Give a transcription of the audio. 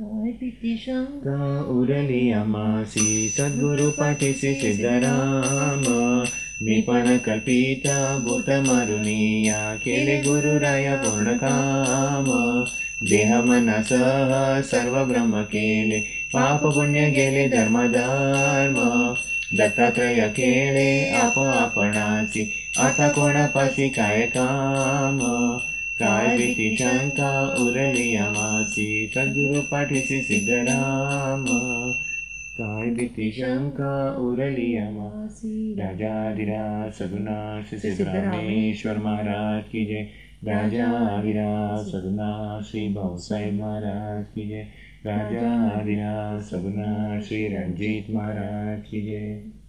काय भीती शंका का उरली आमासी सद्गुरु पाठीसी सिद्धराम। कल्पिता भूत मारुनिया केले गुरुराया पूर्ण काम देह मनसह सर्व ब्रह्म केले पाप पुण्य गेले धर्मधर्म दत्तात्रय केले काय काम काव्यति शङ्का उरलियमासी सद्गुरुपाठिसि सिद्धराम। काव्यति शङ्का उरलियमासी राजाधिराज सगुणासि सिद्धरामेश्वर महाराज की जय। राजाधिराज सगुणाश्री श्री भाऊसाहेब महाराज की जय। राजाधिराज सगुणाश्री श्री रणजीत महाराज की जय।